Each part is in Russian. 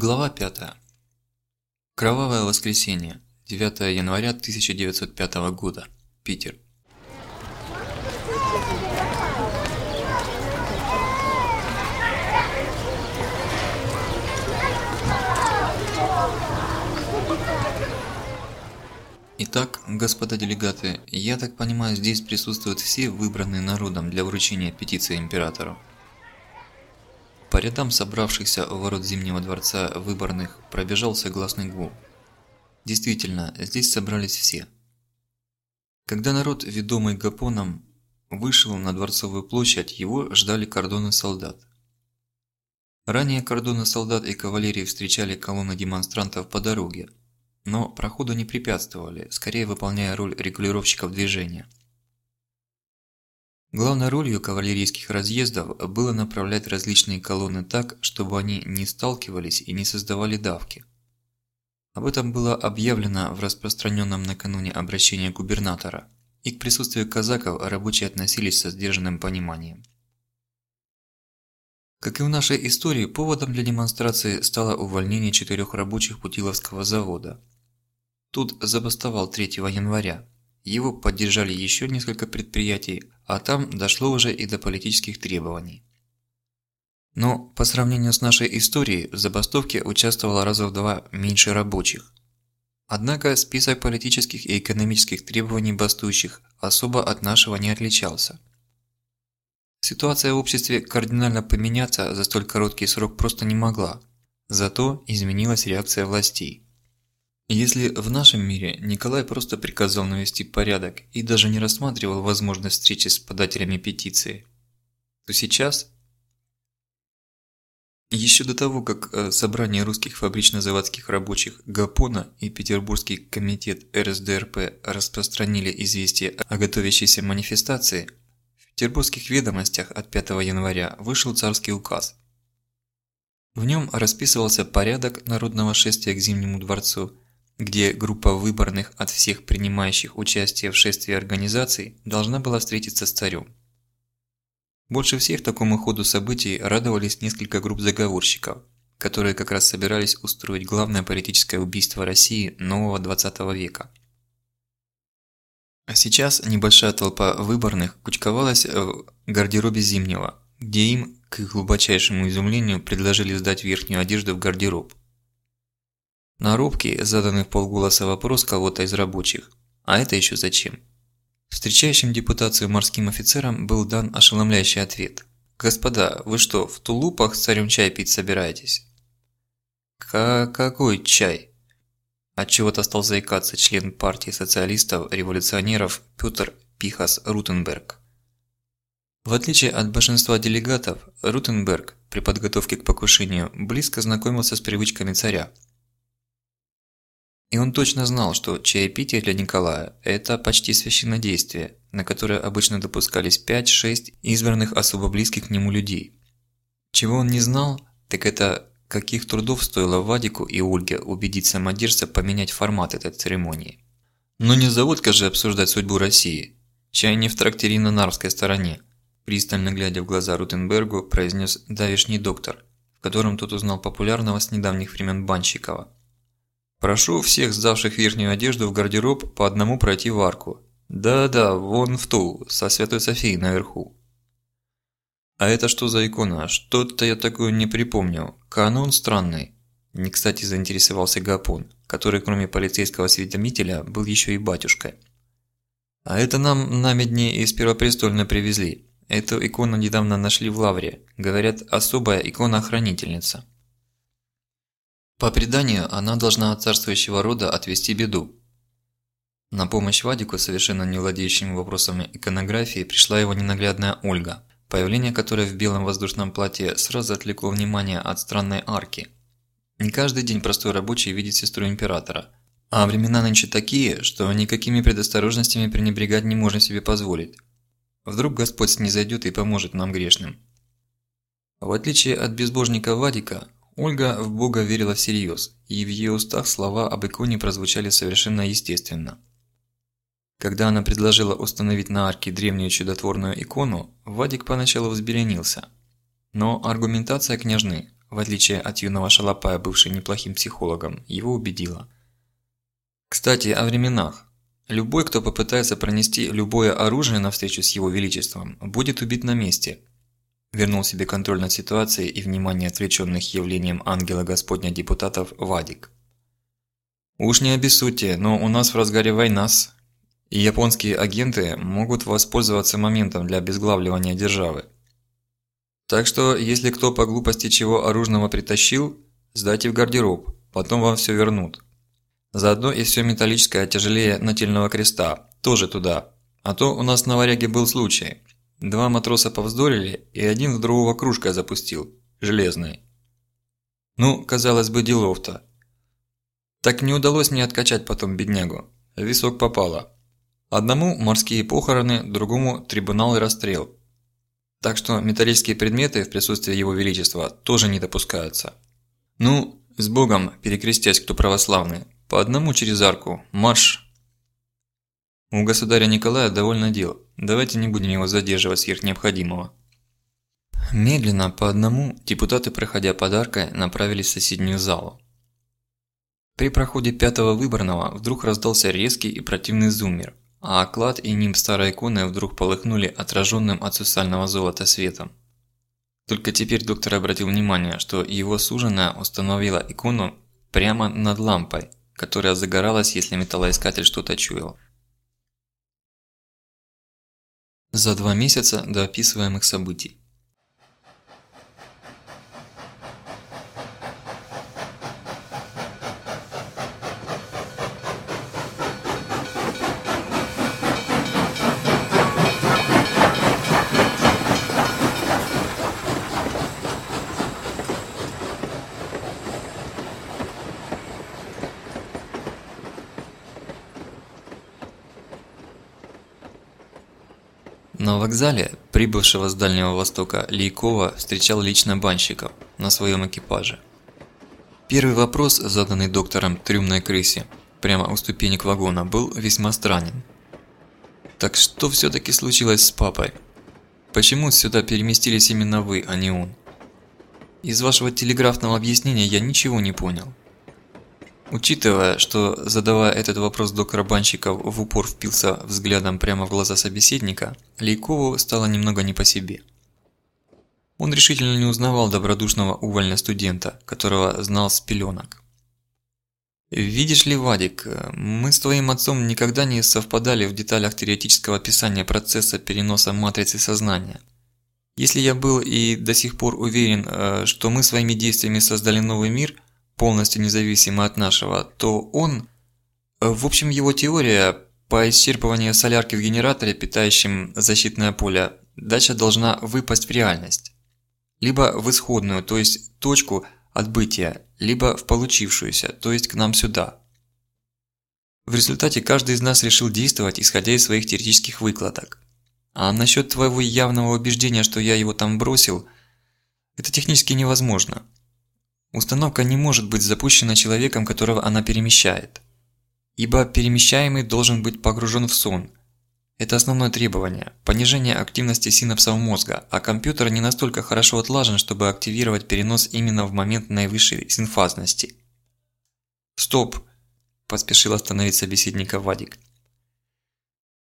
Глава 5. Кровавое воскресенье. 9 января 1905 года. Питер. Итак, господа делегаты, я так понимаю, здесь присутствуют все выбранные народом для вручения петиции императору. По рядам собравшихся у ворот Зимнего дворца выборных пробежал согласный гул. Действительно, здесь собрались все. Когда народ, ведомый Гапоном, вышел на Дворцовую площадь, его ждали кордоны солдат. Ранее кордоны солдат и кавалерии встречали колонны демонстрантов по дороге, но проходу не препятствовали, скорее выполняя роль регулировщиков движения. Главной ролью кавалерийских разъездов было направлять различные колонны так, чтобы они не сталкивались и не создавали давки. Об этом было объявлено в распространенном накануне обращении губернатора, и к присутствию казаков рабочие относились со сдержанным пониманием. Как и в нашей истории, поводом для демонстрации стало увольнение четырех рабочих Путиловского завода. Тут забастовал 3 января. Его поддержали еще несколько предприятий, а там дошло уже и до политических требований. Но по сравнению с нашей историей в забастовке участвовало раза в два меньше рабочих. Однако список политических и экономических требований бастующих особо от нашего не отличался. Ситуация в обществе кардинально поменяться за столь короткий срок просто не могла, зато изменилась реакция властей. Если в нашем мире Николай просто приказал навести порядок и даже не рассматривал возможность встречи с подателями петиции, то сейчас, еще до того, как э, собрание русских фабрично-заводских рабочих ГАПОНа и Петербургский комитет РСДРП распространили известие о готовящейся манифестации, в Петербургских ведомостях от 5 января вышел царский указ. В нем расписывался порядок народного шествия к Зимнему дворцу где группа выборных от всех принимающих участие в шествии организаций должна была встретиться с царем. Больше всех такому ходу событий радовались несколько групп заговорщиков, которые как раз собирались устроить главное политическое убийство России нового 20 века. А сейчас небольшая толпа выборных кучковалась в гардеробе Зимнего, где им, к их глубочайшему изумлению, предложили сдать верхнюю одежду в гардероб. На робкий, заданный в полголоса вопрос кого-то из рабочих. А это еще зачем? Встречающим депутацию морским офицерам был дан ошеломляющий ответ. «Господа, вы что, в тулупах с царем чай пить собираетесь?» К «Какой чай?» Отчего-то стал заикаться член партии социалистов-революционеров Петр Пихас Рутенберг. В отличие от большинства делегатов, Рутенберг при подготовке к покушению близко знакомился с привычками царя – и он точно знал, что чаепитие для Николая – это почти священнодействие, на которое обычно допускались 5-6 избранных особо близких к нему людей. Чего он не знал, так это каких трудов стоило Вадику и Ольге убедить самодержца поменять формат этой церемонии. Но не заводка же обсуждать судьбу России. Чай не в трактире на Нарвской стороне. Пристально глядя в глаза Рутенбергу, произнес давишний доктор, в котором тот узнал популярного с недавних времен Банщикова. Прошу всех сдавших верхнюю одежду в гардероб по одному пройти в арку. Да-да, вон в ту, со Святой Софией наверху. А это что за икона? Что-то я такое не припомню. Канон странный. Не кстати заинтересовался Гапон, который кроме полицейского осведомителя был еще и батюшкой. А это нам на медне из Первопрестольной привезли. Эту икону недавно нашли в лавре. Говорят, особая икона-хранительница. По преданию, она должна от царствующего рода отвести беду. На помощь Вадику, совершенно не владеющему вопросами иконографии, пришла его ненаглядная Ольга, появление которой в белом воздушном платье сразу отвлекло внимание от странной арки. Не каждый день простой рабочий видит сестру императора, а времена нынче такие, что никакими предосторожностями пренебрегать не можно себе позволить. Вдруг Господь снизойдет и поможет нам грешным. В отличие от безбожника Вадика, Ольга в Бога верила всерьез, и в ее устах слова об иконе прозвучали совершенно естественно. Когда она предложила установить на арке древнюю чудотворную икону, Вадик поначалу взбеленился. Но аргументация княжны, в отличие от юного шалопая, бывший неплохим психологом, его убедила. Кстати, о временах. Любой, кто попытается пронести любое оружие навстречу с его величеством, будет убит на месте. Вернул себе контроль над ситуацией и внимание отвлеченных явлением ангела Господня депутатов Вадик. Уж не обессудьте, но у нас в разгаре война с... И японские агенты могут воспользоваться моментом для обезглавливания державы. Так что, если кто по глупости чего оружного притащил, сдайте в гардероб, потом вам все вернут. Заодно и все металлическое тяжелее нательного креста, тоже туда. А то у нас на варяге был случай. Два матроса повздорили, и один в другого кружка запустил, железной. Ну, казалось бы, делов-то. Так не удалось мне откачать потом беднягу. Висок попало. Одному морские похороны, другому трибунал и расстрел. Так что металлические предметы в присутствии Его Величества тоже не допускаются. Ну, с Богом, перекрестясь, кто православный. По одному через арку. Марш! У государя Николая довольно дел. Давайте не будем его задерживать сверх необходимого. Медленно, по одному, депутаты, проходя подаркой, направились в соседнюю залу. При проходе пятого выборного вдруг раздался резкий и противный зуммер, а оклад и нимб старой иконы вдруг полыхнули отраженным от сусального золота светом. Только теперь доктор обратил внимание, что его суженая установила икону прямо над лампой, которая загоралась, если металлоискатель что-то чуял. За два месяца до описываемых событий. На вокзале, прибывшего с Дальнего Востока Лейкова, встречал лично банщиков на своем экипаже. Первый вопрос, заданный доктором трюмной крысе, прямо у ступенек вагона, был весьма странен. Так что все-таки случилось с папой? Почему сюда переместились именно вы, а не он? Из вашего телеграфного объяснения я ничего не понял. Учитывая, что, задавая этот вопрос доктора Банщиков в упор впился взглядом прямо в глаза собеседника, Лейкову стало немного не по себе. Он решительно не узнавал добродушного увольня студента, которого знал с пеленок. «Видишь ли, Вадик, мы с твоим отцом никогда не совпадали в деталях теоретического описания процесса переноса матрицы сознания. Если я был и до сих пор уверен, э, что мы своими действиями создали новый мир – полностью независимо от нашего, то он... В общем, его теория по исчерпыванию солярки в генераторе, питающем защитное поле, дача должна выпасть в реальность. Либо в исходную, то есть точку отбытия, либо в получившуюся, то есть к нам сюда. В результате каждый из нас решил действовать, исходя из своих теоретических выкладок. А насчет твоего явного убеждения, что я его там бросил, это технически невозможно. Установка не может быть запущена человеком, которого она перемещает. Ибо перемещаемый должен быть погружен в сон. Это основное требование – понижение активности синапсов мозга, а компьютер не настолько хорошо отлажен, чтобы активировать перенос именно в момент наивысшей синфазности. «Стоп!» – поспешил остановить собеседника Вадик.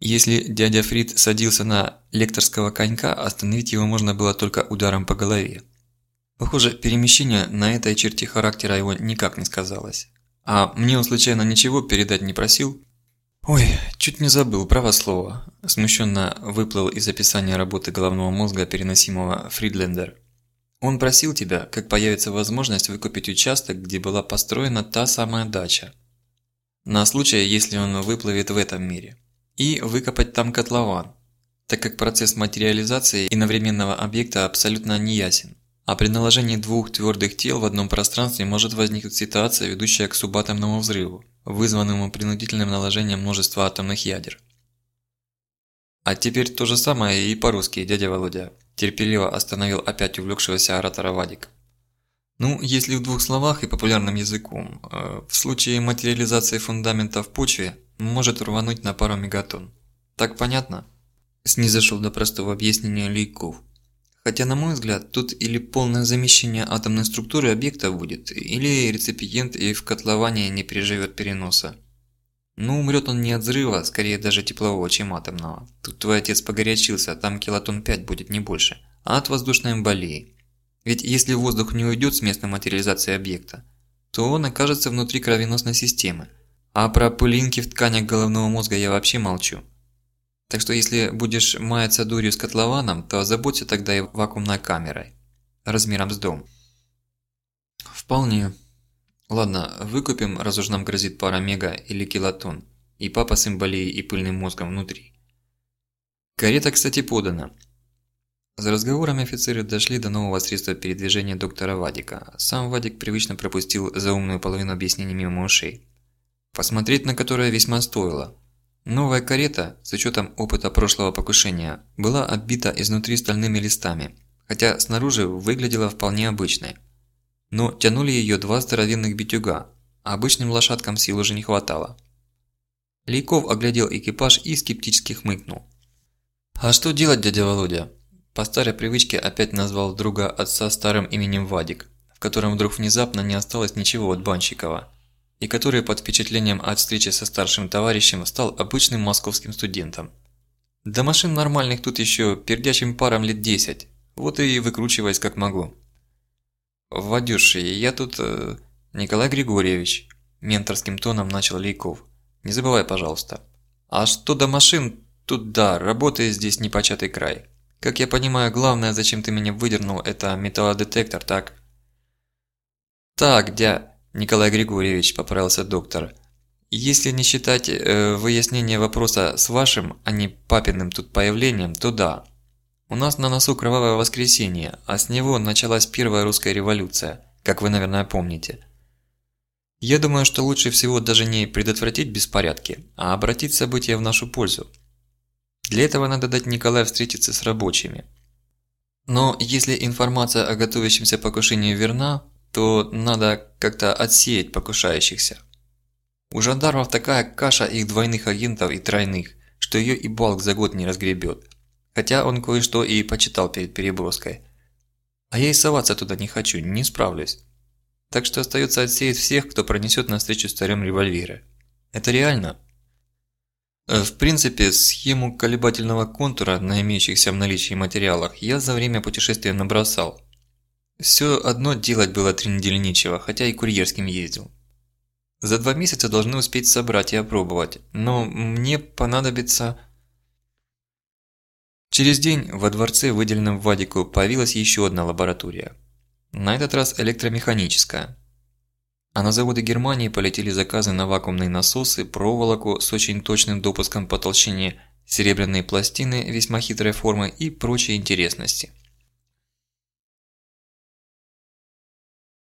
Если дядя Фрид садился на лекторского конька, остановить его можно было только ударом по голове. Похоже, перемещение на этой черте характера его никак не сказалось. А мне он случайно ничего передать не просил? Ой, чуть не забыл, право слово. Смущенно выплыл из описания работы головного мозга переносимого Фридлендер. Он просил тебя, как появится возможность выкупить участок, где была построена та самая дача. На случай, если он выплывет в этом мире. И выкопать там котлован, так как процесс материализации иновременного объекта абсолютно неясен. А при наложении двух твердых тел в одном пространстве может возникнуть ситуация, ведущая к субатомному взрыву, вызванному принудительным наложением множества атомных ядер. А теперь то же самое и по-русски, дядя Володя. Терпеливо остановил опять увлекшегося оратора Вадик. Ну, если в двух словах и популярным языком, э, в случае материализации фундамента в почве может рвануть на пару мегатонн. Так понятно? Снизошел до простого объяснения Лейков. Хотя, на мой взгляд, тут или полное замещение атомной структуры объекта будет, или реципиент и в котловании не переживет переноса. Ну, умрет он не от взрыва, скорее даже теплового, чем атомного. Тут твой отец погорячился, там килотон 5 будет не больше. А от воздушной эмболии. Ведь если воздух не уйдет с местной материализации объекта, то он окажется внутри кровеносной системы. А про пылинки в тканях головного мозга я вообще молчу. Так что если будешь маяться дурью с котлованом, то озаботься тогда и вакуумной камерой. Размером с дом. Вполне. Ладно, выкупим, раз уж нам грозит пара мега или килотон. И папа с эмболией и пыльным мозгом внутри. Карета, кстати, подана. За разговорами офицеры дошли до нового средства передвижения доктора Вадика. Сам Вадик привычно пропустил заумную половину объяснений мимо ушей. Посмотреть на которое весьма стоило. Новая карета, с учетом опыта прошлого покушения, была оббита изнутри стальными листами, хотя снаружи выглядела вполне обычной. Но тянули ее два здоровенных битюга, а обычным лошадкам сил уже не хватало. Лейков оглядел экипаж и скептически хмыкнул. «А что делать, дядя Володя?» По старой привычке опять назвал друга отца старым именем Вадик, в котором вдруг внезапно не осталось ничего от Банщикова, и который под впечатлением от встречи со старшим товарищем стал обычным московским студентом. До машин нормальных тут еще пердячим парам лет 10, вот и выкручиваясь как могу. «Вадюши, я тут... Э, Николай Григорьевич», – менторским тоном начал Лейков. «Не забывай, пожалуйста. А что до машин, тут да, работает здесь непочатый край. Как я понимаю, главное, зачем ты меня выдернул, это металлодетектор, так?» «Так, дя...» – Николай Григорьевич, поправился доктор. «Если не считать э, выяснения вопроса с вашим, а не папиным тут появлением, то да, у нас на носу кровавое воскресенье, а с него началась первая русская революция, как вы, наверное, помните. Я думаю, что лучше всего даже не предотвратить беспорядки, а обратить события в нашу пользу. Для этого надо дать Николаю встретиться с рабочими. Но если информация о готовящемся покушении верна, то надо как-то отсеять покушающихся. У жандармов такая каша их двойных агентов и тройных, что ее и Балк за год не разгребет. Хотя он кое-что и почитал перед переброской. А я и соваться туда не хочу, не справлюсь. Так что остается отсеять всех, кто пронесет навстречу старем револьверы. Это реально? Э, в принципе, схему колебательного контура на имеющихся в наличии материалах я за время путешествия набросал. Все одно делать было три недели нечего, хотя и курьерским ездил. За два месяца должны успеть собрать и опробовать, но мне понадобится Через день во дворце, выделенном Вадику, появилась еще одна лаборатория. На этот раз электромеханическая. А на заводы Германии полетели заказы на вакуумные насосы, проволоку с очень точным допуском по толщине, серебряные пластины весьма хитрой формы и прочие интересности –